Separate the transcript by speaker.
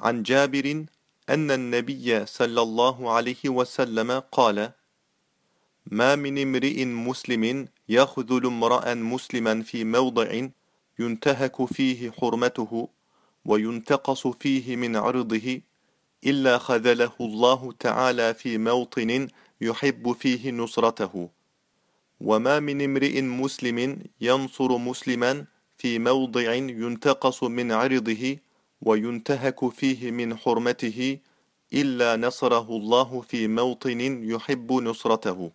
Speaker 1: عن جابر أن النبي صلى الله عليه وسلم قال ما من امرئ مسلم يخذل امرأ مسلما في موضع ينتهك فيه حرمته وينتقص فيه من عرضه إلا خذله الله تعالى في موطن يحب فيه نصرته. وما من امرئ مسلم ينصر مسلما في موضع ينتقص من عرضه وينتهك فيه من حرمته إلا نصره الله في موطن يحب نصرته.